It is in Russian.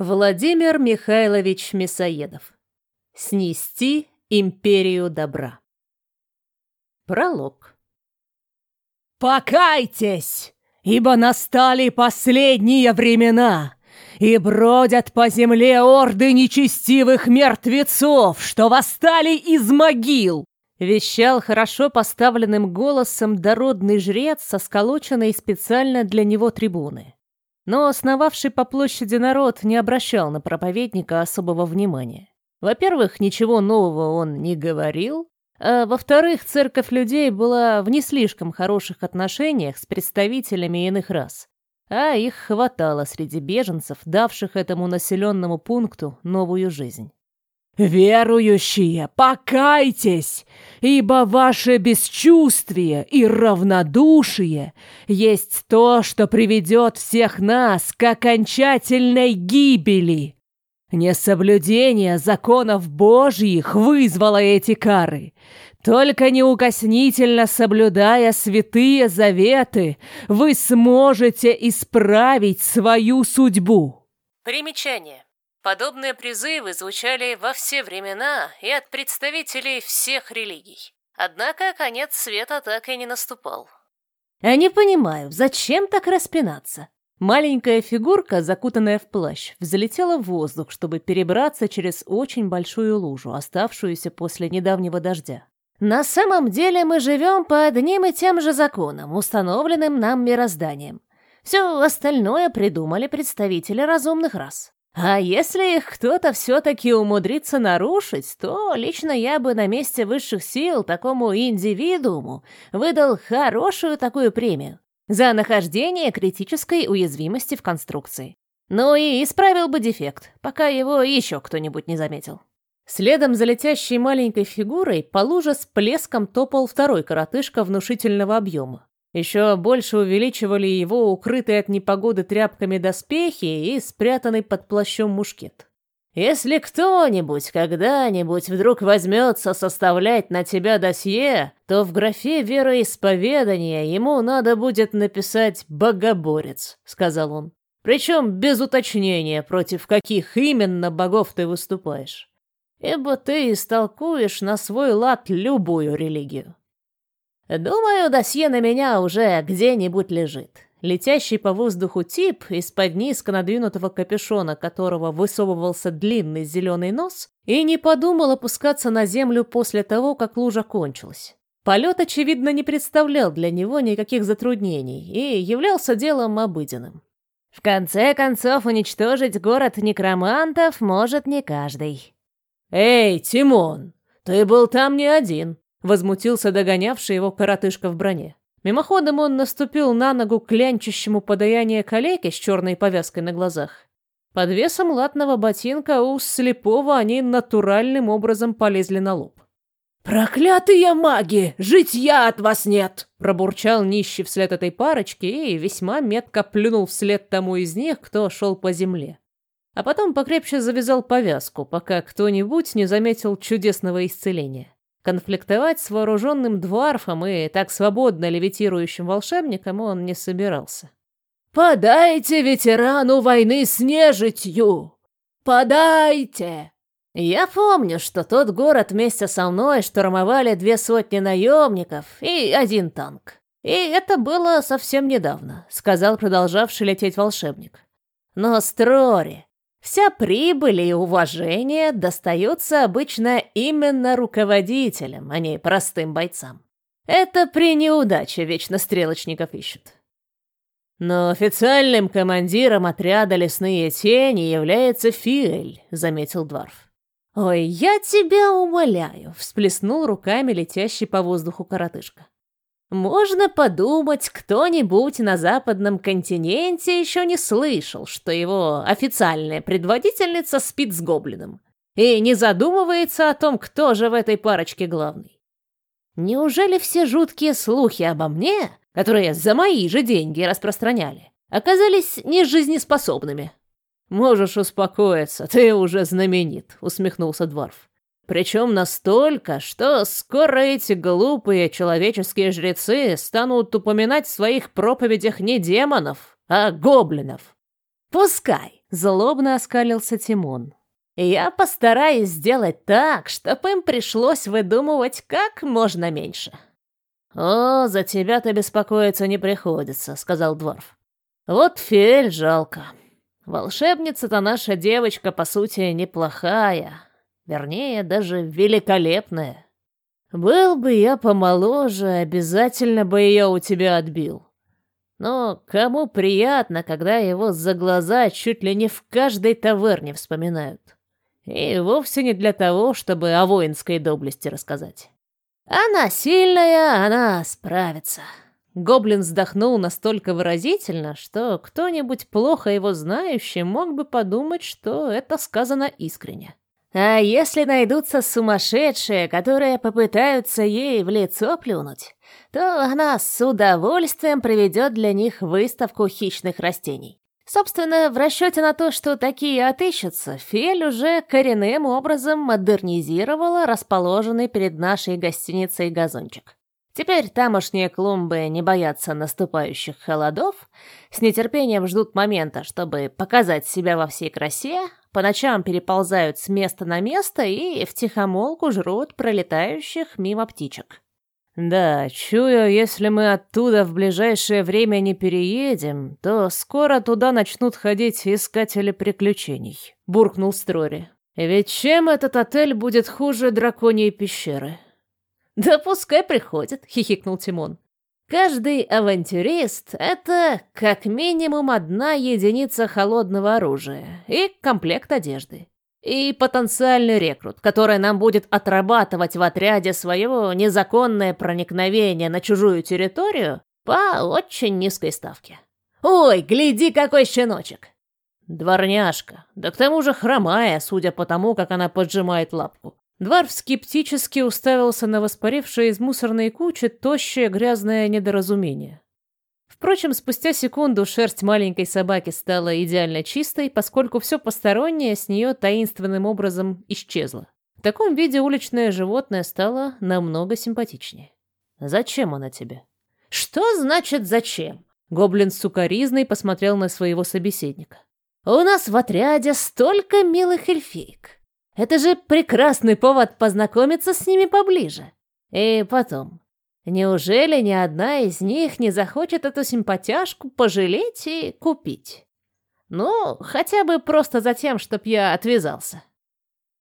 Владимир Михайлович Мясоедов. Снести империю добра. Пролог. «Покайтесь, ибо настали последние времена, и бродят по земле орды нечестивых мертвецов, что восстали из могил!» Вещал хорошо поставленным голосом дородный жрец со сколоченной специально для него трибуны. Но основавший по площади народ не обращал на проповедника особого внимания. Во-первых, ничего нового он не говорил, а во-вторых, церковь людей была в не слишком хороших отношениях с представителями иных рас, а их хватало среди беженцев, давших этому населенному пункту новую жизнь. «Верующие, покайтесь, ибо ваше бесчувствие и равнодушие есть то, что приведет всех нас к окончательной гибели. Несоблюдение законов Божьих вызвало эти кары. Только неукоснительно соблюдая святые заветы, вы сможете исправить свою судьбу». Примечание. Подобные призывы звучали во все времена и от представителей всех религий. Однако конец света так и не наступал. Я не понимаю, зачем так распинаться? Маленькая фигурка, закутанная в плащ, взлетела в воздух, чтобы перебраться через очень большую лужу, оставшуюся после недавнего дождя. На самом деле мы живем по одним и тем же законам, установленным нам мирозданием. Все остальное придумали представители разумных рас. А если их кто-то все-таки умудрится нарушить, то лично я бы на месте высших сил такому индивидууму выдал хорошую такую премию за нахождение критической уязвимости в конструкции. Ну и исправил бы дефект, пока его еще кто-нибудь не заметил. Следом за летящей маленькой фигурой по луже с плеском топал второй коротышка внушительного объема. Еще больше увеличивали его укрытые от непогоды тряпками доспехи и спрятанный под плащом мушкет. Если кто-нибудь когда-нибудь вдруг возьмется составлять на тебя досье, то в графе вероисповедания ему надо будет написать «богоборец», — сказал он. Причем без уточнения, против каких именно богов ты выступаешь. Ибо ты истолкуешь на свой лад любую религию. Думаю, досье на меня уже где-нибудь лежит. Летящий по воздуху тип, из-под низко надвинутого капюшона которого высовывался длинный зеленый нос, и не подумал опускаться на землю после того, как лужа кончилась. Полет, очевидно, не представлял для него никаких затруднений и являлся делом обыденным. В конце концов, уничтожить город некромантов может не каждый. «Эй, Тимон, ты был там не один», Возмутился догонявший его коротышка в броне. Мимоходом он наступил на ногу клянчущему подаяние калеки с черной повязкой на глазах. Под весом латного ботинка у слепого они натуральным образом полезли на лоб. «Проклятые маги! Житья от вас нет!» Пробурчал нищий вслед этой парочке и весьма метко плюнул вслед тому из них, кто шел по земле. А потом покрепче завязал повязку, пока кто-нибудь не заметил чудесного исцеления. Конфликтовать с вооруженным дворфом и так свободно левитирующим волшебником он не собирался. «Подайте ветерану войны с нежитью! Подайте!» Я помню, что тот город вместе со мной штурмовали две сотни наемников и один танк. И это было совсем недавно, сказал продолжавший лететь волшебник. Но Строри, Вся прибыль и уважение достается обычно именно руководителям, а не простым бойцам. Это при неудаче вечно стрелочников ищут. Но официальным командиром отряда «Лесные тени» является Фиэль, заметил Дварф. «Ой, я тебя умоляю», — всплеснул руками летящий по воздуху коротышка. Можно подумать, кто-нибудь на западном континенте еще не слышал, что его официальная предводительница спит с гоблином и не задумывается о том, кто же в этой парочке главный. Неужели все жуткие слухи обо мне, которые за мои же деньги распространяли, оказались нежизнеспособными? Можешь успокоиться, ты уже знаменит, усмехнулся Дворф. Причем настолько, что скоро эти глупые человеческие жрецы станут упоминать в своих проповедях не демонов, а гоблинов. Пускай, Злобно оскалился Тимон. «Я постараюсь сделать так, чтобы им пришлось выдумывать как можно меньше». «О, за тебя-то беспокоиться не приходится», — сказал Дворф. «Вот Фель жалко. Волшебница-то наша девочка, по сути, неплохая. Вернее, даже великолепная. Был бы я помоложе, обязательно бы ее у тебя отбил. Но кому приятно, когда его за глаза чуть ли не в каждой таверне вспоминают? И вовсе не для того, чтобы о воинской доблести рассказать. Она сильная, она справится. Гоблин вздохнул настолько выразительно, что кто-нибудь плохо его знающий мог бы подумать, что это сказано искренне. А если найдутся сумасшедшие, которые попытаются ей в лицо плюнуть, то она с удовольствием проведет для них выставку хищных растений. Собственно, в расчете на то, что такие отыщутся, Фель уже коренным образом модернизировала расположенный перед нашей гостиницей газончик. Теперь тамошние клумбы не боятся наступающих холодов, с нетерпением ждут момента, чтобы показать себя во всей красе, по ночам переползают с места на место и втихомолку жрут пролетающих мимо птичек. «Да, чую, если мы оттуда в ближайшее время не переедем, то скоро туда начнут ходить искатели приключений», — буркнул Строри. «Ведь чем этот отель будет хуже драконьей пещеры?» «Да пускай приходит», — хихикнул Тимон. «Каждый авантюрист — это как минимум одна единица холодного оружия и комплект одежды. И потенциальный рекрут, который нам будет отрабатывать в отряде своего незаконное проникновение на чужую территорию по очень низкой ставке. Ой, гляди, какой щеночек! Дворняжка, да к тому же хромая, судя по тому, как она поджимает лапку. Дварф скептически уставился на воспарившее из мусорной кучи тощее грязное недоразумение. Впрочем, спустя секунду шерсть маленькой собаки стала идеально чистой, поскольку все постороннее с нее таинственным образом исчезло. В таком виде уличное животное стало намного симпатичнее. «Зачем она тебе?» «Что значит «зачем»?» Гоблин с сукоризной посмотрел на своего собеседника. «У нас в отряде столько милых эльфиек. Это же прекрасный повод познакомиться с ними поближе. И потом, неужели ни одна из них не захочет эту симпатяшку пожалеть и купить? Ну, хотя бы просто за тем, чтоб я отвязался.